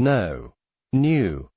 no, new.